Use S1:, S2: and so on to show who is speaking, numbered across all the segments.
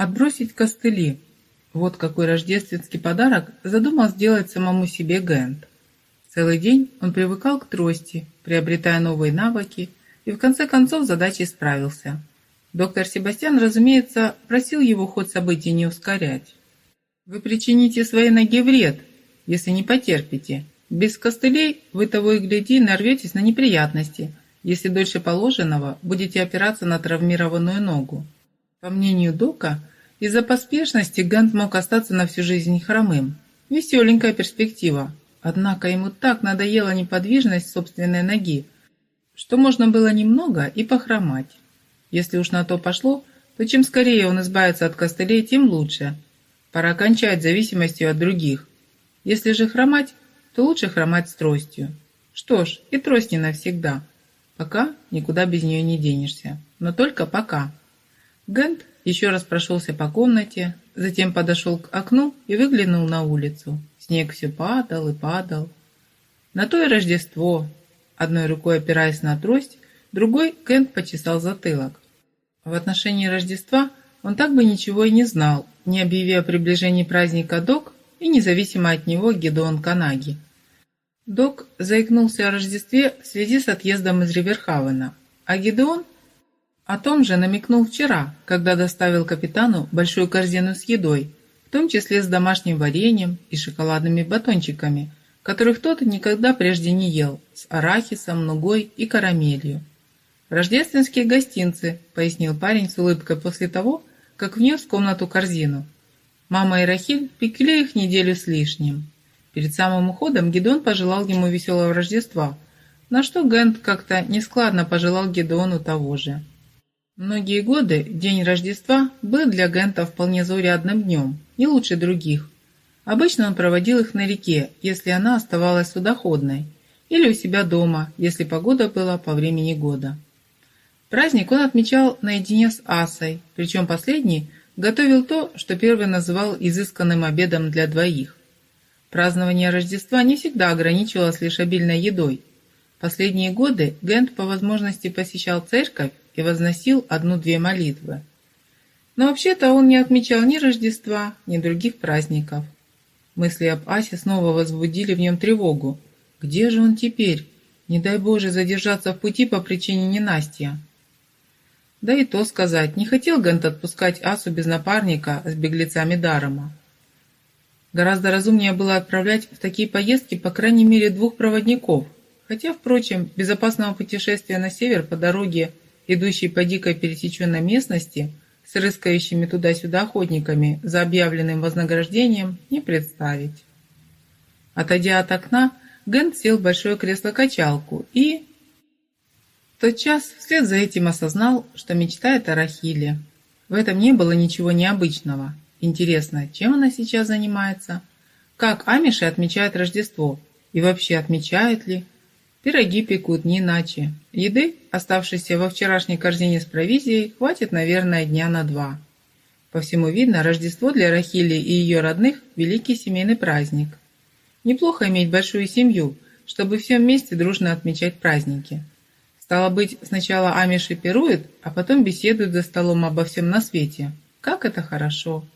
S1: Отбросить костыли. Вот какой рождественский подарок задумал сделать самому себе Гэнт. Целый день он привыкал к трости, приобретая новые навыки, и в конце концов задачей справился. Доктор Себастьян, разумеется, просил его ход событий не ускорять. «Вы причините своей ноге вред, если не потерпите. Без костылей вы того и гляди нарветесь на неприятности, если дольше положенного будете опираться на травмированную ногу». По мнению Дока, из-за поспешности Гант мог остаться на всю жизнь хромым. Веселенькая перспектива, Однако ему так надоела неподвижность собственной ноги, что можно было немного и похромать. Если уж на то пошло, то чем скорее он избавится от костылей, тем лучше. Пора кончать зависимостью от других. Если же хромать, то лучше хромать с тростью. Что ж, и трость не навсегда. Пока никуда без нее не денешься. Но только пока. Гент еще раз прошелся по комнате, затем подошел к окну и выглянул на улицу. Снег все падал и падал. На то и Рождество. Одной рукой опираясь на трость, другой Кент почесал затылок. В отношении Рождества он так бы ничего и не знал, не объявив о приближении праздника Док и независимо от него Гедеон Канаги. Док заикнулся о Рождестве в связи с отъездом из Риверхавена, а Гедеон о том же намекнул вчера, когда доставил капитану большую корзину с едой, в том числе с домашним вареньем и шоколадными батончиками, которых тот никогда прежде не ел, с арахисом, нугой и карамелью. «Рождественские гостинцы», — пояснил парень с улыбкой после того, как внес в комнату корзину. Мама и Рахиль пекли их неделю с лишним. Перед самым уходом Гедон пожелал ему веселого Рождества, на что Гент как-то нескладно пожелал Гедону того же. Многие годы день Рождества был для Гента вполне заурядным днем, не лучше других. Обычно он проводил их на реке, если она оставалась судоходной, или у себя дома, если погода была по времени года. Праздник он отмечал наедине с Асой, причем последний готовил то, что первый называл изысканным обедом для двоих. Празднование Рождества не всегда ограничивалось лишь обильной едой. Последние годы Гент по возможности посещал церковь и возносил одну-две молитвы. Но вообще-то он не отмечал ни Рождества, ни других праздников. Мысли об Асе снова возбудили в нем тревогу. Где же он теперь? Не дай Боже задержаться в пути по причине ненастья. Да и то сказать, не хотел Гент отпускать Асу без напарника с беглецами Дарома. Гораздо разумнее было отправлять в такие поездки по крайней мере двух проводников, хотя, впрочем, безопасного путешествия на север по дороге идущий по дикой пересеченной местности с рыскающими туда-сюда охотниками за объявленным вознаграждением, не представить. Отойдя от окна, Гент сел в большое кресло-качалку и... В тот час вслед за этим осознал, что мечтает о Рахиле. В этом не было ничего необычного. Интересно, чем она сейчас занимается? Как амиши отмечают Рождество? И вообще отмечают ли? Пироги пекут не иначе. Еды, оставшейся во вчерашней корзине с провизией, хватит, наверное, дня на два. По всему видно, Рождество для Рахили и ее родных – великий семейный праздник. Неплохо иметь большую семью, чтобы все вместе дружно отмечать праздники. Стало быть, сначала амиши пируют, а потом беседуют за столом обо всем на свете. Как это хорошо!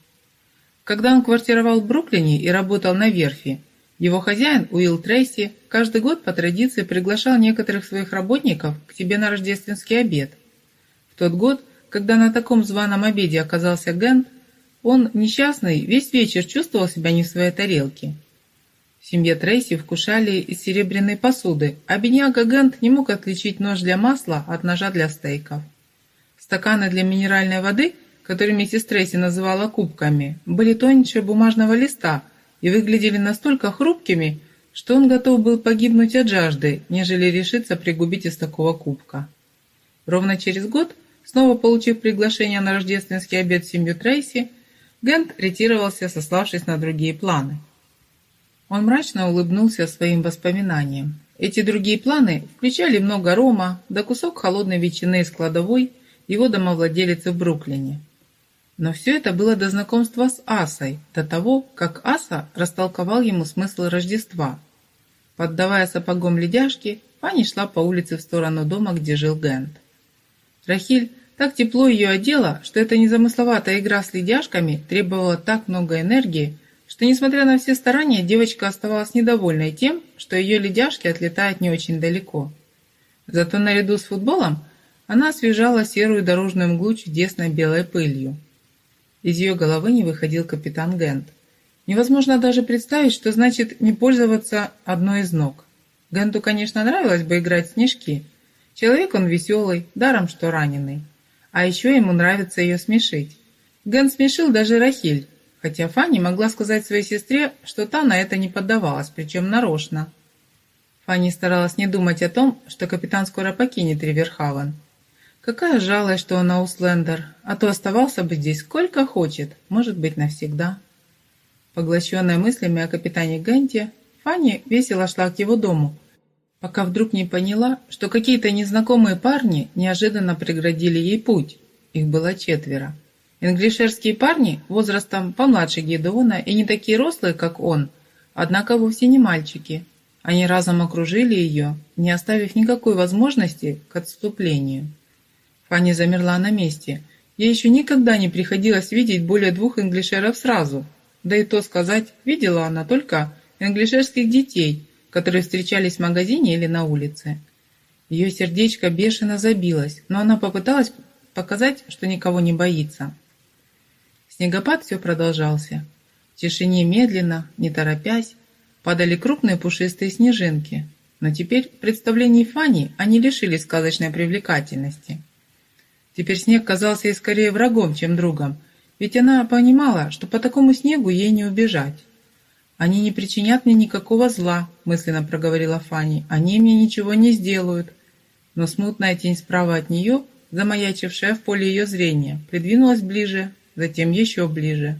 S1: Когда он квартировал в Бруклине и работал на верфи, его хозяин, Уилл Трейси, каждый год по традиции приглашал некоторых своих работников к себе на рождественский обед. В тот год, когда на таком званом обеде оказался Гент, он, несчастный, весь вечер чувствовал себя не в своей тарелке. В семье Трейси вкушали из серебряной посуды, а бедняга Гент не мог отличить нож для масла от ножа для стейков. Стаканы для минеральной воды, которые миссис Трейси называла кубками, были тоньше бумажного листа – и выглядели настолько хрупкими, что он готов был погибнуть от жажды, нежели решиться пригубить из такого кубка. Ровно через год, снова получив приглашение на рождественский обед в семью Трейси, Гент ретировался, сославшись на другие планы. Он мрачно улыбнулся своим воспоминаниям. Эти другие планы включали много рома, да кусок холодной ветчины из кладовой его домовладелицы в Бруклине. Но все это было до знакомства с Асой, до того, как Аса растолковал ему смысл Рождества. Поддавая сапогом ледяшки, Фанни шла по улице в сторону дома, где жил Гент. Рахиль так тепло ее одело, что эта незамысловатая игра с ледяшками требовала так много энергии, что, несмотря на все старания, девочка оставалась недовольной тем, что ее ледяшки отлетают не очень далеко. Зато наряду с футболом она освежала серую дорожную мглу чудесной белой пылью. Из ее головы не выходил капитан Гент. Невозможно даже представить, что значит не пользоваться одной из ног. Генту, конечно, нравилось бы играть в снежки. Человек он веселый, даром что раненый. А еще ему нравится ее смешить. Ген смешил даже Рахиль, хотя Фанни могла сказать своей сестре, что та на это не поддавалась, причем нарочно. Фанни старалась не думать о том, что капитан скоро покинет Риверхавен. Какая жалость, что он Ауслендер, а то оставался бы здесь сколько хочет, может быть, навсегда. Поглощенная мыслями о капитане Генте, Фанни весело шла к его дому, пока вдруг не поняла, что какие-то незнакомые парни неожиданно преградили ей путь. Их было четверо. Инглишерские парни возрастом помладше Гедеона и не такие рослые, как он, однако вовсе не мальчики. Они разом окружили ее, не оставив никакой возможности к отступлению. Фанни замерла на месте. Ей еще никогда не приходилось видеть более двух инглишеров сразу. Да и то сказать, видела она только инглишерских детей, которые встречались в магазине или на улице. Ее сердечко бешено забилось, но она попыталась показать, что никого не боится. Снегопад все продолжался. В тишине медленно, не торопясь, падали крупные пушистые снежинки. Но теперь в представлении Фани они лишились сказочной привлекательности. Теперь снег казался ей скорее врагом, чем другом, ведь она понимала, что по такому снегу ей не убежать. «Они не причинят мне никакого зла», – мысленно проговорила Фанни. «Они мне ничего не сделают». Но смутная тень справа от нее, замаячившая в поле ее зрения, придвинулась ближе, затем еще ближе.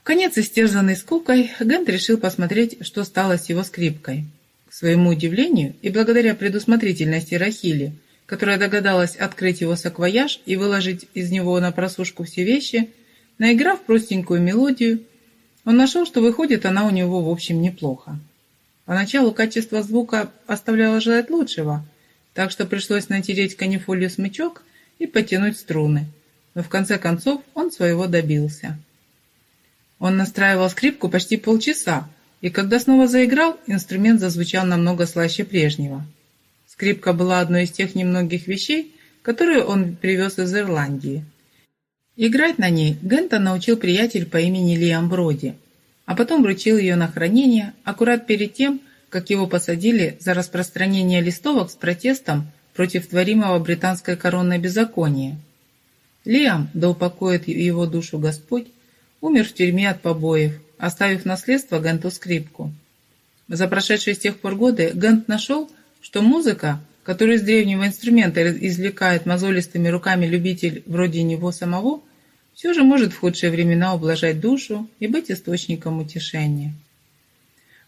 S1: В конец истерзанный скукой, Гент решил посмотреть, что стало с его скрипкой. К своему удивлению и благодаря предусмотрительности Рахили, которая догадалась открыть его саквояж и выложить из него на просушку все вещи, наиграв простенькую мелодию, он нашел, что выходит она у него в общем неплохо. Поначалу качество звука оставляло желать лучшего, так что пришлось натереть канифолью смычок и потянуть струны, но в конце концов он своего добился. Он настраивал скрипку почти полчаса, и когда снова заиграл, инструмент зазвучал намного слаще прежнего. Скрипка была одной из тех немногих вещей, которые он привез из Ирландии – Играть на ней Гента научил приятель по имени Лиам Броди, а потом вручил ее на хранение аккурат перед тем, как его посадили за распространение листовок с протестом против творимого британской коронной беззакония. Лиам, да упокоит его душу Господь, умер в тюрьме от побоев, оставив наследство Генту скрипку. За прошедшие с тех пор годы Гент нашел, что музыка, которую из древнего инструмента извлекает мозолистыми руками любитель вроде него самого, все же может в худшие времена ублажать душу и быть источником утешения.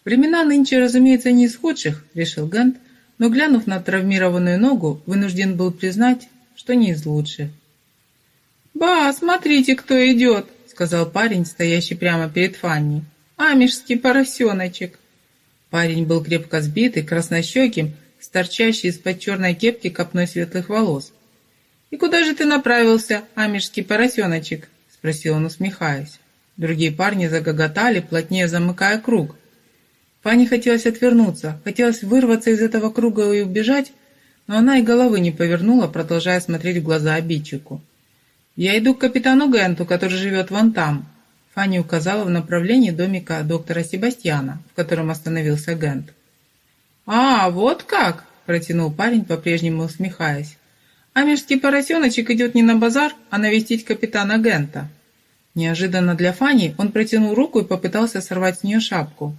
S1: Времена нынче, разумеется, не из худших, решил Гант, но, глянув на травмированную ногу, вынужден был признать, что не из лучших. «Ба, смотрите, кто идет!» — сказал парень, стоящий прямо перед Фанни. «Амишский поросеночек!» Парень был крепко сбитый, краснощеким, с торчащей из-под черной кепки копной светлых волос. «И куда же ты направился, амишский поросеночек?» — спросил он, усмехаясь. Другие парни загоготали, плотнее замыкая круг. Фане хотелось отвернуться, хотелось вырваться из этого круга и убежать, но она и головы не повернула, продолжая смотреть в глаза обидчику. «Я иду к капитану Генту, который живет вон там», Фанни указала в направлении домика доктора Себастьяна, в котором остановился Гент. «А, вот как!» – протянул парень, по-прежнему усмехаясь. Амежский поросеночек идет не на базар, а навестить капитана Гента. Неожиданно для Фани он протянул руку и попытался сорвать с нее шапку.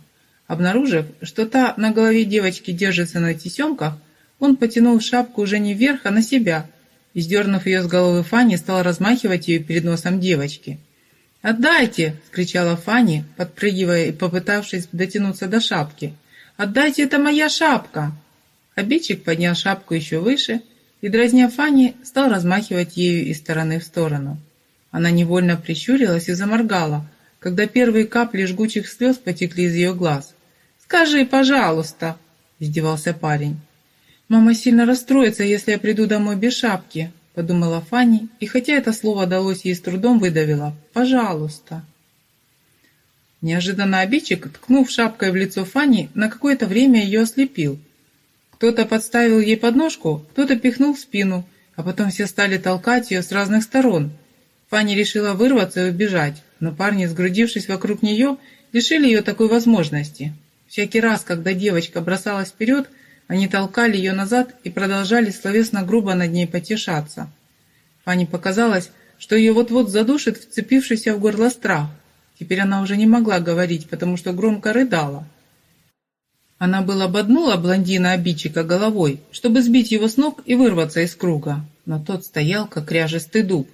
S1: Обнаружив, что та на голове девочки держится на тесемках, он потянул шапку уже не вверх, а на себя, и, сдернув ее с головы Фани, стал размахивать ее перед носом девочки. «Отдайте!» – скричала Фани, подпрыгивая и попытавшись дотянуться до шапки. «Отдайте, это моя шапка!» Обидчик поднял шапку еще выше и, дразня Фанни, стал размахивать ею из стороны в сторону. Она невольно прищурилась и заморгала, когда первые капли жгучих слез потекли из ее глаз. «Скажи, пожалуйста!» – издевался парень. «Мама сильно расстроится, если я приду домой без шапки», – подумала Фанни, и хотя это слово далось ей с трудом, выдавила «пожалуйста». Неожиданно обидчик, ткнув шапкой в лицо Фанни, на какое-то время ее ослепил. Кто-то подставил ей подножку, кто-то пихнул в спину, а потом все стали толкать ее с разных сторон. Фанни решила вырваться и убежать, но парни, сгрудившись вокруг нее, лишили ее такой возможности. Всякий раз, когда девочка бросалась вперед, они толкали ее назад и продолжали словесно грубо над ней потешаться. Фанни показалось, что ее вот-вот задушит вцепившийся в горло страх. Теперь она уже не могла говорить, потому что громко рыдала. Она было ободнула блондина-обидчика головой, чтобы сбить его с ног и вырваться из круга, но тот стоял, как кряжестый дуб.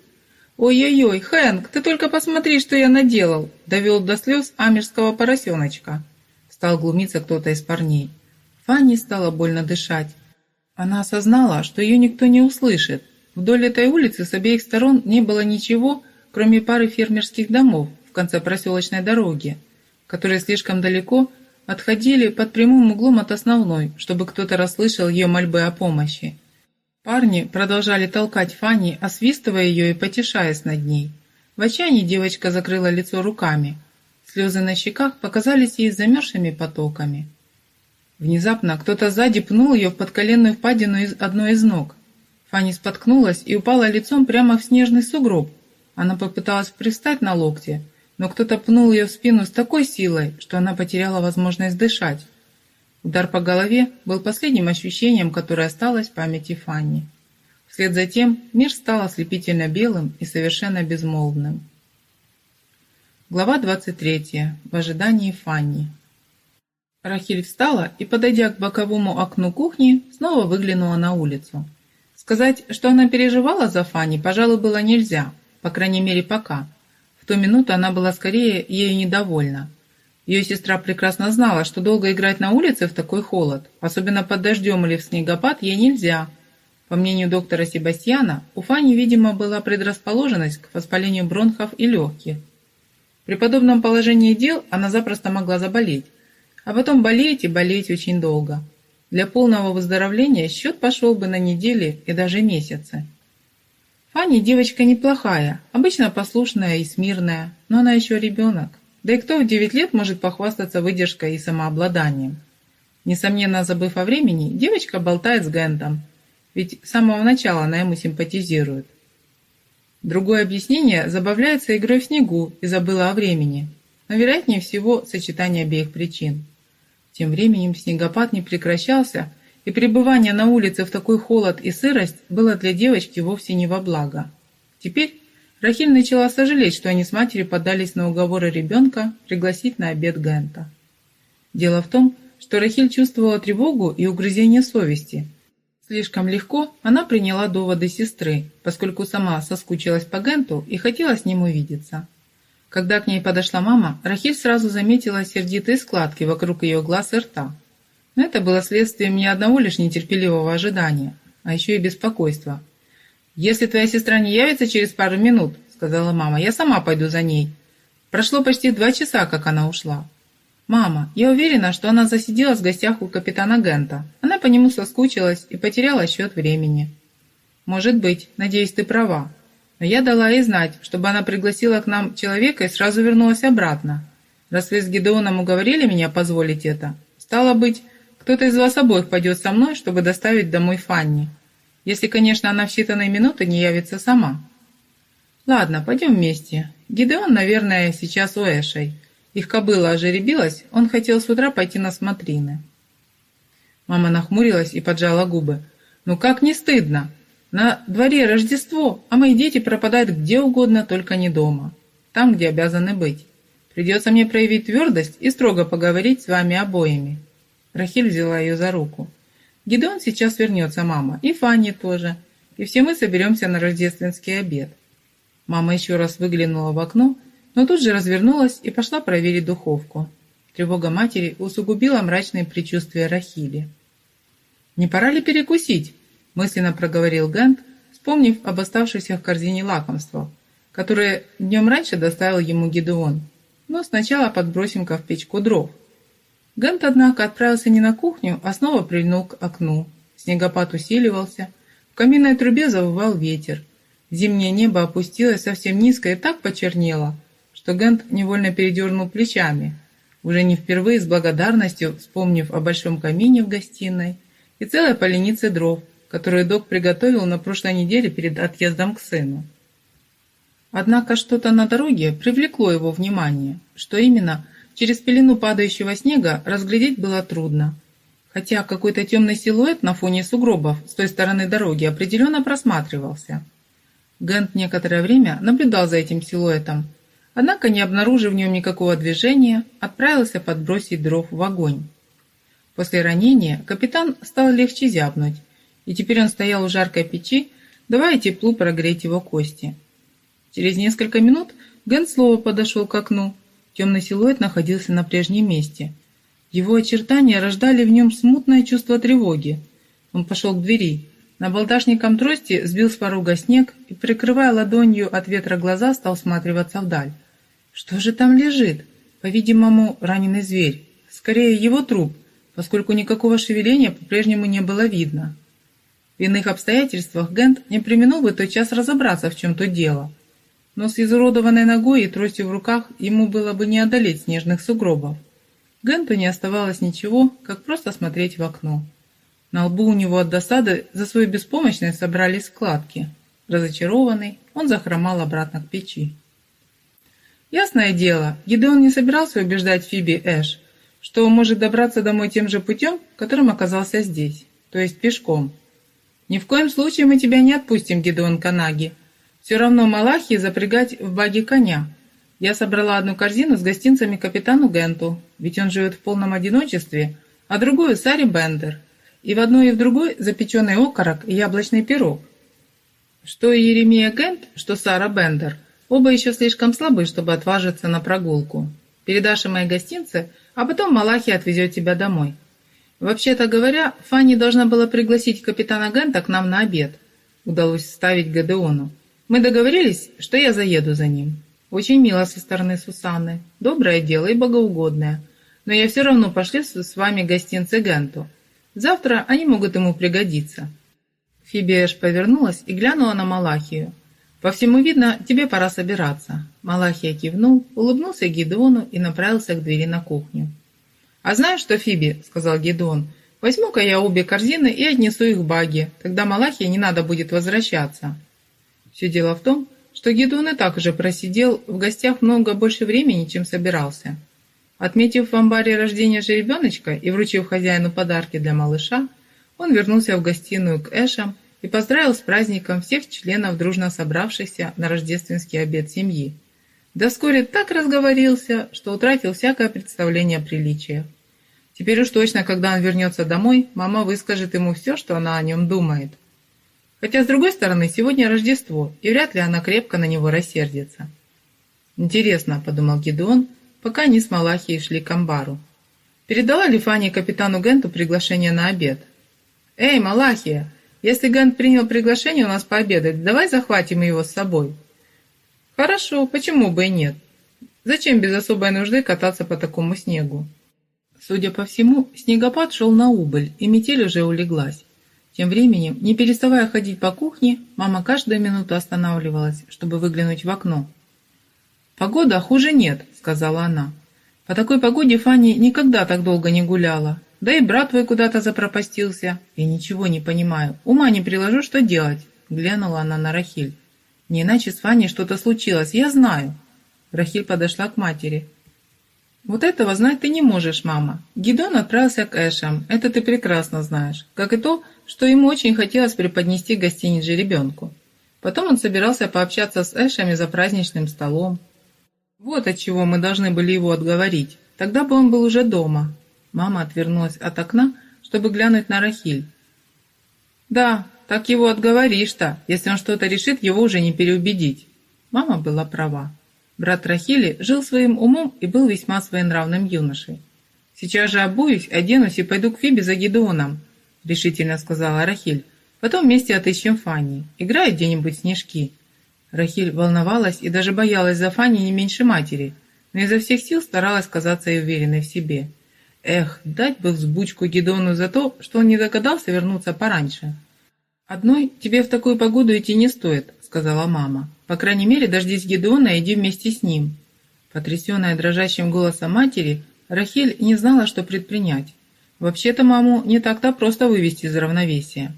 S1: «Ой-ой-ой, Хэнк, ты только посмотри, что я наделал!» довел до слез амерского поросеночка. Стал глумиться кто-то из парней. Фанни стало больно дышать. Она осознала, что ее никто не услышит. Вдоль этой улицы с обеих сторон не было ничего, кроме пары фермерских домов конце проселочной дороги, которые слишком далеко отходили под прямым углом от основной, чтобы кто-то расслышал ее мольбы о помощи. Парни продолжали толкать Фанни, освистывая ее и потешаясь над ней. В отчаянии девочка закрыла лицо руками. Слезы на щеках показались ей замерзшими потоками. Внезапно кто-то сзади пнул ее в подколенную впадину из одной из ног. Фанни споткнулась и упала лицом прямо в снежный сугроб. Она попыталась пристать на локте, но кто-то пнул ее в спину с такой силой, что она потеряла возможность дышать. Удар по голове был последним ощущением, которое осталось в памяти Фанни. Вслед за тем мир стал ослепительно белым и совершенно безмолвным. Глава 23. В ожидании Фанни. Рахиль встала и, подойдя к боковому окну кухни, снова выглянула на улицу. Сказать, что она переживала за Фанни, пожалуй, было нельзя, по крайней мере, пока. В ту минуту она была скорее ею недовольна. Ее сестра прекрасно знала, что долго играть на улице в такой холод, особенно под дождем или в снегопад, ей нельзя. По мнению доктора Себастьяна, у Фани, видимо, была предрасположенность к воспалению бронхов и легких. При подобном положении дел она запросто могла заболеть а потом болеть и болеть очень долго. Для полного выздоровления счет пошел бы на недели и даже месяцы. Фанни девочка неплохая, обычно послушная и смирная, но она еще ребенок. Да и кто в 9 лет может похвастаться выдержкой и самообладанием? Несомненно, забыв о времени, девочка болтает с Гентом, ведь с самого начала она ему симпатизирует. Другое объяснение забавляется игрой в снегу и забыла о времени, но вероятнее всего сочетание обеих причин. Тем временем снегопад не прекращался, и пребывание на улице в такой холод и сырость было для девочки вовсе не во благо. Теперь Рахиль начала сожалеть, что они с матерью подались на уговоры ребенка пригласить на обед Гента. Дело в том, что Рахиль чувствовала тревогу и угрызение совести. Слишком легко она приняла доводы сестры, поскольку сама соскучилась по Генту и хотела с ним увидеться. Когда к ней подошла мама, Рахиль сразу заметила сердитые складки вокруг ее глаз и рта. Но это было следствием не одного лишь нетерпеливого ожидания, а еще и беспокойства. «Если твоя сестра не явится через пару минут», — сказала мама, — «я сама пойду за ней». Прошло почти два часа, как она ушла. «Мама, я уверена, что она засиделась в гостях у капитана Гента. Она по нему соскучилась и потеряла счет времени». «Может быть. Надеюсь, ты права. Но я дала ей знать, чтобы она пригласила к нам человека и сразу вернулась обратно. Раз вы с Гидеоном уговорили меня позволить это, стало быть, кто-то из вас обоих пойдет со мной, чтобы доставить домой Фанни. Если, конечно, она в считанные минуты не явится сама. Ладно, пойдем вместе. Гидеон, наверное, сейчас у Эшей. Их кобыла ожеребилась, он хотел с утра пойти на смотрины. Мама нахмурилась и поджала губы. «Ну как не стыдно? На дворе Рождество, а мои дети пропадают где угодно, только не дома. Там, где обязаны быть. Придется мне проявить твердость и строго поговорить с вами обоими». Рахиль взяла ее за руку. «Гидеон сейчас вернется, мама, и Фанни тоже, и все мы соберемся на рождественский обед». Мама еще раз выглянула в окно, но тут же развернулась и пошла проверить духовку. Тревога матери усугубила мрачные предчувствия Рахили. «Не пора ли перекусить?» мысленно проговорил Гент, вспомнив об оставшихся в корзине лакомствах, которые днем раньше доставил ему Гидеон. Но сначала подбросим-ка в печку дров. Гент, однако, отправился не на кухню, а снова прильнул к окну. Снегопад усиливался, в каминной трубе завывал ветер. Зимнее небо опустилось совсем низко и так почернело, что Гент невольно передернул плечами, уже не впервые с благодарностью вспомнив о большом камине в гостиной и целой поленице дров, которую док приготовил на прошлой неделе перед отъездом к сыну. Однако что-то на дороге привлекло его внимание. Что именно, через пелену падающего снега разглядеть было трудно. Хотя какой-то темный силуэт на фоне сугробов с той стороны дороги определенно просматривался. Гент некоторое время наблюдал за этим силуэтом, однако, не обнаружив в нем никакого движения, отправился подбросить дров в огонь. После ранения капитан стал легче зябнуть, и теперь он стоял у жаркой печи, давая теплу прогреть его кости. Через несколько минут Ген снова подошел к окну. Темный силуэт находился на прежнем месте. Его очертания рождали в нем смутное чувство тревоги. Он пошел к двери. На болташником трости сбил с порога снег и, прикрывая ладонью от ветра глаза, стал всматриваться вдаль. Что же там лежит? По-видимому, раненый зверь. Скорее, его труп, поскольку никакого шевеления по-прежнему не было видно. В иных обстоятельствах Гент не применил бы тот час разобраться, в чем тут дело – но с изуродованной ногой и тростью в руках ему было бы не одолеть снежных сугробов. Генту не оставалось ничего, как просто смотреть в окно. На лбу у него от досады за свою беспомощность собрались складки. Разочарованный, он захромал обратно к печи. Ясное дело, Гидеон не собирался убеждать Фиби Эш, что может добраться домой тем же путем, которым оказался здесь, то есть пешком. «Ни в коем случае мы тебя не отпустим, Гидеон Канаги», все равно Малахи запрягать в баги коня. Я собрала одну корзину с гостинцами капитану Генту, ведь он живет в полном одиночестве, а другую Саре Бендер. И в одной и в другой запеченный окорок и яблочный пирог. Что Еремия Гент, что Сара Бендер, оба еще слишком слабы, чтобы отважиться на прогулку. Передашь им мои гостинцы, а потом Малахи отвезет тебя домой. Вообще-то говоря, Фанни должна была пригласить капитана Гента к нам на обед. Удалось вставить Гадеону. Мы договорились, что я заеду за ним. Очень мило со стороны Сусанны. Доброе дело и богоугодное. Но я все равно пошлю с вами гостинцы Генту. Завтра они могут ему пригодиться». Фибиэш повернулась и глянула на Малахию. «По всему видно, тебе пора собираться». Малахия кивнул, улыбнулся Гедеону и направился к двери на кухню. «А знаешь что, Фиби?» — сказал Гедеон. «Возьму-ка я обе корзины и отнесу их в баги. Тогда Малахия не надо будет возвращаться». Все дело в том, что Гедеон и так уже просидел в гостях много больше времени, чем собирался. Отметив в амбаре рождение жеребеночка и вручив хозяину подарки для малыша, он вернулся в гостиную к Эшам и поздравил с праздником всех членов, дружно собравшихся на рождественский обед семьи. Да вскоре так разговорился, что утратил всякое представление о приличиях. Теперь уж точно, когда он вернется домой, мама выскажет ему все, что она о нем думает – Хотя, с другой стороны, сегодня Рождество, и вряд ли она крепко на него рассердится. «Интересно», — подумал Гедеон, пока они с Малахией шли к амбару. «Передала ли Фанни капитану Генту приглашение на обед?» «Эй, Малахия, если Гент принял приглашение у нас пообедать, давай захватим его с собой». «Хорошо, почему бы и нет? Зачем без особой нужды кататься по такому снегу?» Судя по всему, снегопад шел на убыль, и метель уже улеглась. Тем временем, не переставая ходить по кухне, мама каждую минуту останавливалась, чтобы выглянуть в окно. «Погода хуже нет», — сказала она. «По такой погоде Фанни никогда так долго не гуляла. Да и брат твой куда-то запропастился. Я ничего не понимаю. Ума не приложу, что делать», — глянула она на Рахиль. «Не иначе с Фанни что-то случилось, я знаю». Рахиль подошла к матери. «Вот этого знать ты не можешь, мама. Гидон отправился к Эшам, это ты прекрасно знаешь. Как и то, что ему очень хотелось преподнести гостиниц жеребенку. Потом он собирался пообщаться с Эшами за праздничным столом. Вот от чего мы должны были его отговорить. Тогда бы он был уже дома». Мама отвернулась от окна, чтобы глянуть на Рахиль. «Да, так его отговоришь-то. Если он что-то решит, его уже не переубедить». Мама была права. Брат Рахили жил своим умом и был весьма своенравным юношей. «Сейчас же обуюсь, оденусь и пойду к Фибе за Гедеоном», — решительно сказала Рахиль. «Потом вместе отыщем Фанни. Играет где-нибудь снежки». Рахиль волновалась и даже боялась за Фанни не меньше матери, но изо всех сил старалась казаться и уверенной в себе. Эх, дать бы взбучку Гедону за то, что он не догадался вернуться пораньше. «Одной тебе в такую погоду идти не стоит», — сказала мама. «По крайней мере, дождись Гедеона и иди вместе с ним». Потрясенная дрожащим голосом матери, Рахиль не знала, что предпринять. Вообще-то маму не так-то просто вывести из равновесия.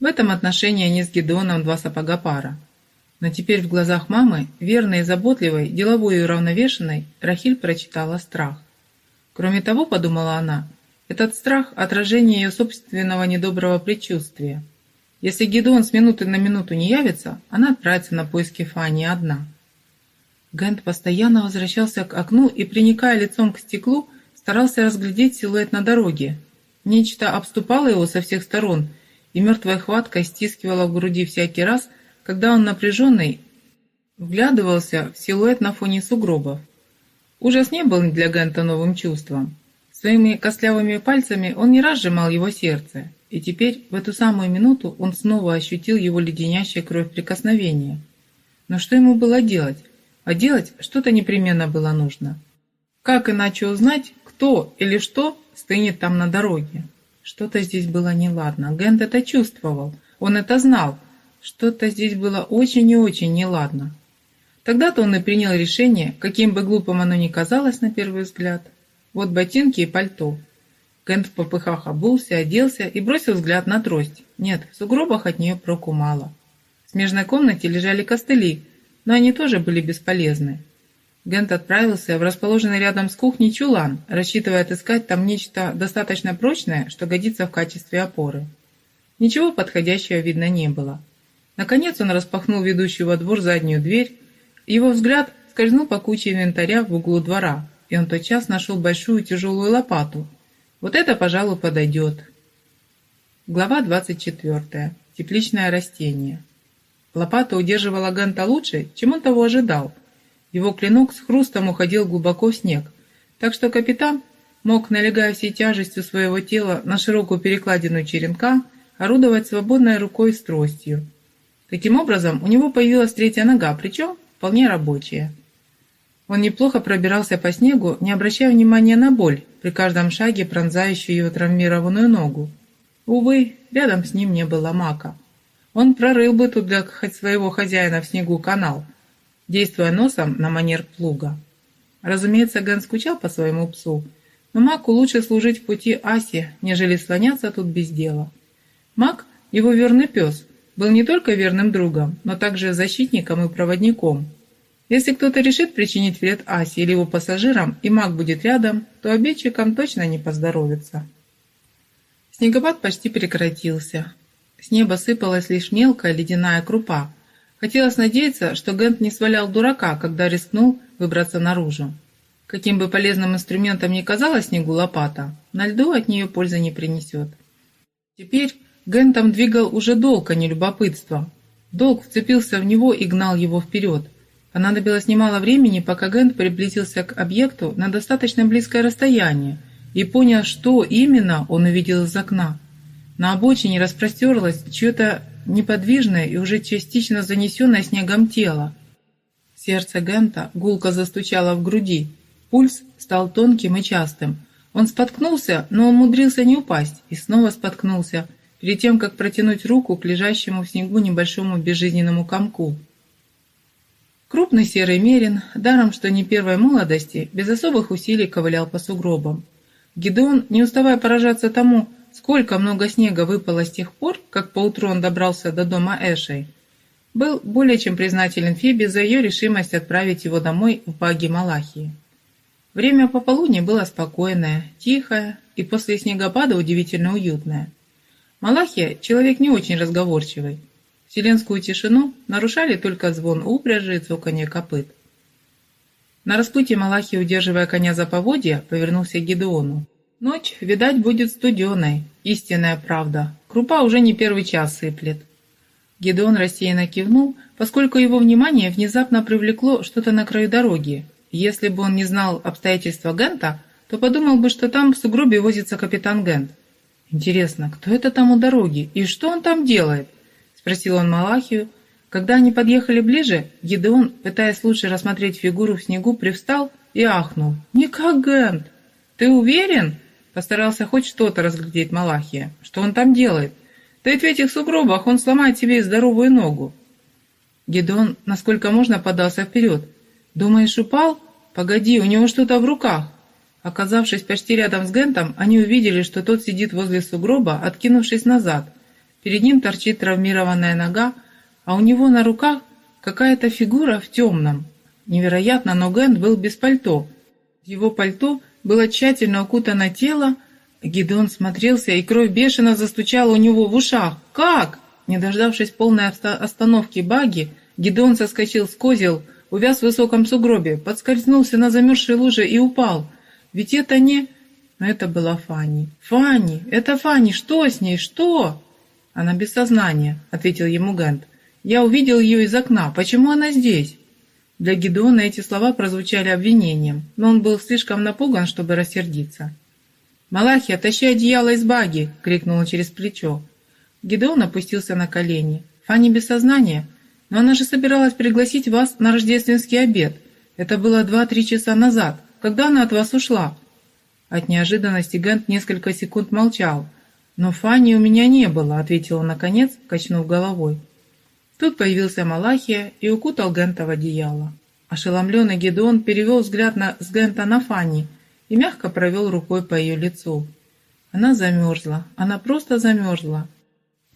S1: В этом отношении они с Гедеоном два сапога пара. Но теперь в глазах мамы, верной и заботливой, деловой и уравновешенной, Рахиль прочитала страх. Кроме того, подумала она, этот страх – отражение ее собственного недоброго предчувствия. Если Гедеон с минуты на минуту не явится, она отправится на поиски Фани одна. Гент постоянно возвращался к окну и, приникая лицом к стеклу, старался разглядеть силуэт на дороге. Нечто обступало его со всех сторон, и мертвая хватка стискивала в груди всякий раз, когда он напряженный вглядывался в силуэт на фоне сугробов. Ужас не был для Гента новым чувством. Своими костлявыми пальцами он не раз сжимал его сердце, и теперь, в эту самую минуту, он снова ощутил его леденящее кровь прикосновение. Но что ему было делать? А делать что-то непременно было нужно. Как иначе узнать, кто или что стынет там на дороге? Что-то здесь было неладно. Гент это чувствовал. Он это знал. Что-то здесь было очень и очень неладно. Тогда-то он и принял решение, каким бы глупым оно ни казалось на первый взгляд. Вот ботинки и пальто. Гент в попыхах обулся, оделся и бросил взгляд на трость. Нет, в сугробах от нее проку мало. В смежной комнате лежали костыли, но они тоже были бесполезны. Гент отправился в расположенный рядом с кухней чулан, рассчитывая отыскать там нечто достаточно прочное, что годится в качестве опоры. Ничего подходящего видно не было. Наконец он распахнул ведущую во двор заднюю дверь. Его взгляд скользнул по куче инвентаря в углу двора, и он тотчас нашел большую тяжелую лопату. Вот это, пожалуй, подойдет. Глава 24. Тепличное растение. Лопата удерживала Ганта лучше, чем он того ожидал. Его клинок с хрустом уходил глубоко в снег, так что капитан мог, налегая всей тяжестью своего тела на широкую перекладину черенка, орудовать свободной рукой с тростью. Таким образом, у него появилась третья нога, причем вполне рабочая. Он неплохо пробирался по снегу, не обращая внимания на боль, при каждом шаге пронзающую его травмированную ногу. Увы, рядом с ним не было мака. Он прорыл бы тут для своего хозяина в снегу канал, действуя носом на манер плуга. Разумеется, Ген скучал по своему псу, но Маку лучше служить в пути Асе, нежели слоняться тут без дела. Мак, его верный пес, был не только верным другом, но также защитником и проводником. Если кто-то решит причинить вред Асе или его пассажирам, и Мак будет рядом, то обидчикам точно не поздоровится. Снегопад почти прекратился. С неба сыпалась лишь мелкая ледяная крупа. Хотелось надеяться, что Гент не свалял дурака, когда рискнул выбраться наружу. Каким бы полезным инструментом ни казалась снегу лопата, на льду от нее пользы не принесет. Теперь Гентом двигал уже долг, а не любопытство. Долг вцепился в него и гнал его вперед. Понадобилось немало времени, пока Гент приблизился к объекту на достаточно близкое расстояние и понял, что именно он увидел из окна. На обочине распростерлось чье-то неподвижное и уже частично занесенное снегом тело. Сердце Гента гулко застучало в груди. Пульс стал тонким и частым. Он споткнулся, но умудрился не упасть, и снова споткнулся, перед тем, как протянуть руку к лежащему в снегу небольшому безжизненному комку. Крупный серый мерин, даром что не первой молодости, без особых усилий ковылял по сугробам. Гидеон, не уставая поражаться тому, сколько много снега выпало с тех пор, как поутру он добрался до дома Эшей, был более чем признателен Фебе за ее решимость отправить его домой в баги Малахии. Время пополудни было спокойное, тихое и после снегопада удивительно уютное. Малахия – человек не очень разговорчивый. Вселенскую тишину нарушали только звон упряжи и цоканье копыт. На распутье Малахия, удерживая коня за поводья, повернулся к Гедеону. Ночь, видать, будет студеной. Истинная правда. Крупа уже не первый час сыплет. Гедеон рассеянно кивнул, поскольку его внимание внезапно привлекло что-то на краю дороги. Если бы он не знал обстоятельства Гента, то подумал бы, что там в сугробе возится капитан Гент. «Интересно, кто это там у дороги и что он там делает?» – спросил он Малахию. Когда они подъехали ближе, Гедеон, пытаясь лучше рассмотреть фигуру в снегу, привстал и ахнул. «Не как Гент! Ты уверен?» Постарался хоть что-то разглядеть Малахия. Что он там делает? Да ведь в этих сугробах он сломает себе здоровую ногу. Гедеон, насколько можно, подался вперед. «Думаешь, упал? Погоди, у него что-то в руках!» Оказавшись почти рядом с Гентом, они увидели, что тот сидит возле сугроба, откинувшись назад. Перед ним торчит травмированная нога, а у него на руках какая-то фигура в темном. Невероятно, но Гент был без пальто. В его пальто было тщательно укутано тело. Гидеон смотрелся, и кровь бешено застучала у него в ушах. «Как?» Не дождавшись полной остановки баги, Гидеон соскочил с козел, увяз в высоком сугробе, подскользнулся на замерзшей луже и упал. Ведь это не... Но это была Фанни. «Фанни! Это Фанни! Что с ней? Что?» «Она без сознания», — ответил ему Гент. «Я увидел ее из окна. Почему она здесь?» Для Гидеона эти слова прозвучали обвинением, но он был слишком напуган, чтобы рассердиться. «Малахия, тащи одеяло из баги!» — крикнул он через плечо. Гидеон опустился на колени. «Фанни без сознания? Но она же собиралась пригласить вас на рождественский обед. Это было два-три часа назад. Когда она от вас ушла?» От неожиданности Гент несколько секунд молчал. «Но Фанни у меня не было», — ответил он наконец, качнув головой. Тут появился Малахия и укутал Гента в одеяло. Ошеломленный Гедеон перевел взгляд на, с Гента на Фанни и мягко провел рукой по ее лицу. Она замерзла, она просто замерзла.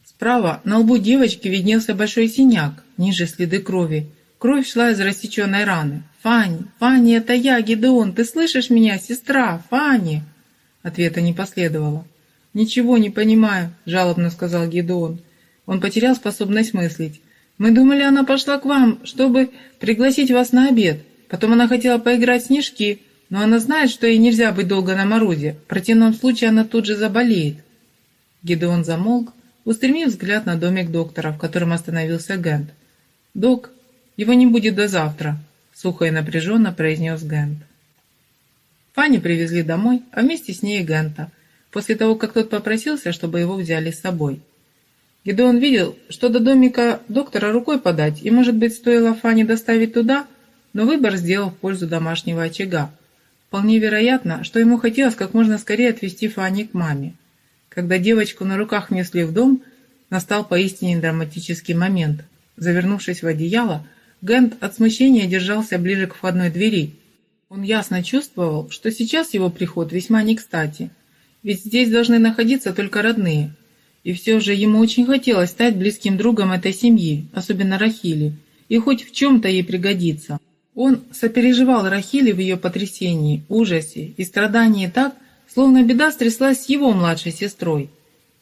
S1: Справа на лбу девочки виднелся большой синяк, ниже следы крови. Кровь шла из рассеченной раны. «Фанни! Фанни, это я, Гидеон! Ты слышишь меня, сестра? Фанни!» Ответа не последовало. «Ничего не понимаю», — жалобно сказал Гидеон. Он потерял способность мыслить. «Мы думали, она пошла к вам, чтобы пригласить вас на обед. Потом она хотела поиграть в снежки, но она знает, что ей нельзя быть долго на морозе. В противном случае она тут же заболеет». Гидеон замолк, устремив взгляд на домик доктора, в котором остановился Гент. «Док, его не будет до завтра», — сухо и напряженно произнес Гент. Фанни привезли домой, а вместе с ней и Гента, после того, как тот попросился, чтобы его взяли с собой. Гедеон видел, что до домика доктора рукой подать, и, может быть, стоило Фанни доставить туда, но выбор сделал в пользу домашнего очага. Вполне вероятно, что ему хотелось как можно скорее отвезти Фанни к маме. Когда девочку на руках несли в дом, настал поистине драматический момент. Завернувшись в одеяло, Гент от смущения держался ближе к входной двери. Он ясно чувствовал, что сейчас его приход весьма не кстати, ведь здесь должны находиться только родные. И все же ему очень хотелось стать близким другом этой семьи, особенно Рахили, и хоть в чем-то ей пригодиться. Он сопереживал Рахили в ее потрясении, ужасе и страдании так, Словно беда стряслась с его младшей сестрой.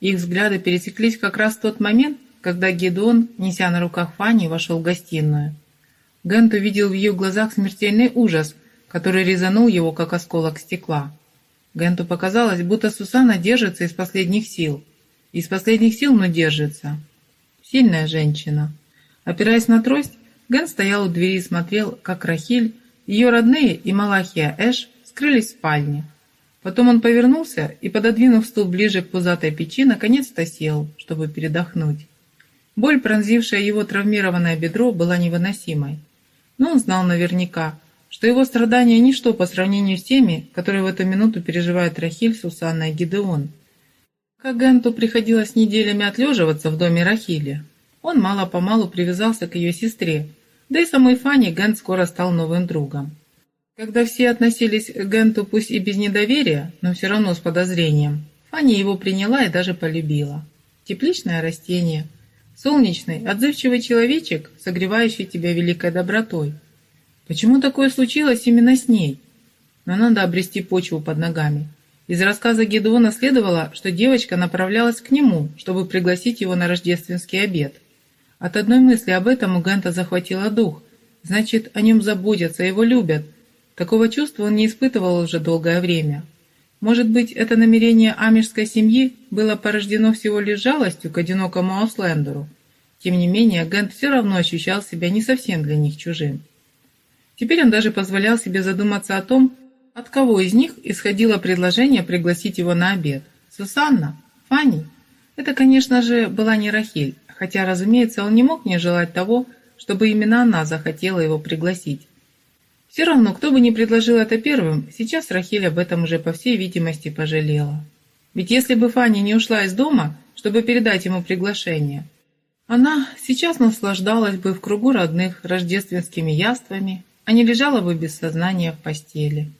S1: Их взгляды пересеклись как раз в тот момент, когда Гедон, неся на руках Фанни, вошел в гостиную. Гент увидел в ее глазах смертельный ужас, который резанул его, как осколок стекла. Генту показалось, будто Сусана держится из последних сил. Из последних сил, но держится. Сильная женщина. Опираясь на трость, Гент стоял у двери и смотрел, как Рахиль, ее родные и Малахия Эш скрылись в спальне. Потом он повернулся и, пододвинув стул ближе к пузатой печи, наконец-то сел, чтобы передохнуть. Боль, пронзившая его травмированное бедро, была невыносимой. Но он знал наверняка, что его страдания – ничто по сравнению с теми, которые в эту минуту переживают Рахиль, Сусанна и Гидеон. Как Генту приходилось неделями отлеживаться в доме Рахили, он мало-помалу привязался к ее сестре, да и самой Фане Гент скоро стал новым другом. Когда все относились к Генту пусть и без недоверия, но все равно с подозрением, Фанни его приняла и даже полюбила. Тепличное растение, солнечный, отзывчивый человечек, согревающий тебя великой добротой. Почему такое случилось именно с ней? Но надо обрести почву под ногами. Из рассказа Гедеона следовало, что девочка направлялась к нему, чтобы пригласить его на рождественский обед. От одной мысли об этом у Гента захватило дух. Значит, о нем заботятся, его любят – Такого чувства он не испытывал уже долгое время. Может быть, это намерение амежской семьи было порождено всего лишь жалостью к одинокому Ауслендеру. Тем не менее, Гент все равно ощущал себя не совсем для них чужим. Теперь он даже позволял себе задуматься о том, от кого из них исходило предложение пригласить его на обед. Сусанна? Фанни? Это, конечно же, была не Рахиль, хотя, разумеется, он не мог не желать того, чтобы именно она захотела его пригласить. Все равно, кто бы ни предложил это первым, сейчас Рахиль об этом уже, по всей видимости, пожалела. Ведь если бы Фанни не ушла из дома, чтобы передать ему приглашение, она сейчас наслаждалась бы в кругу родных рождественскими яствами, а не лежала бы без сознания в постели.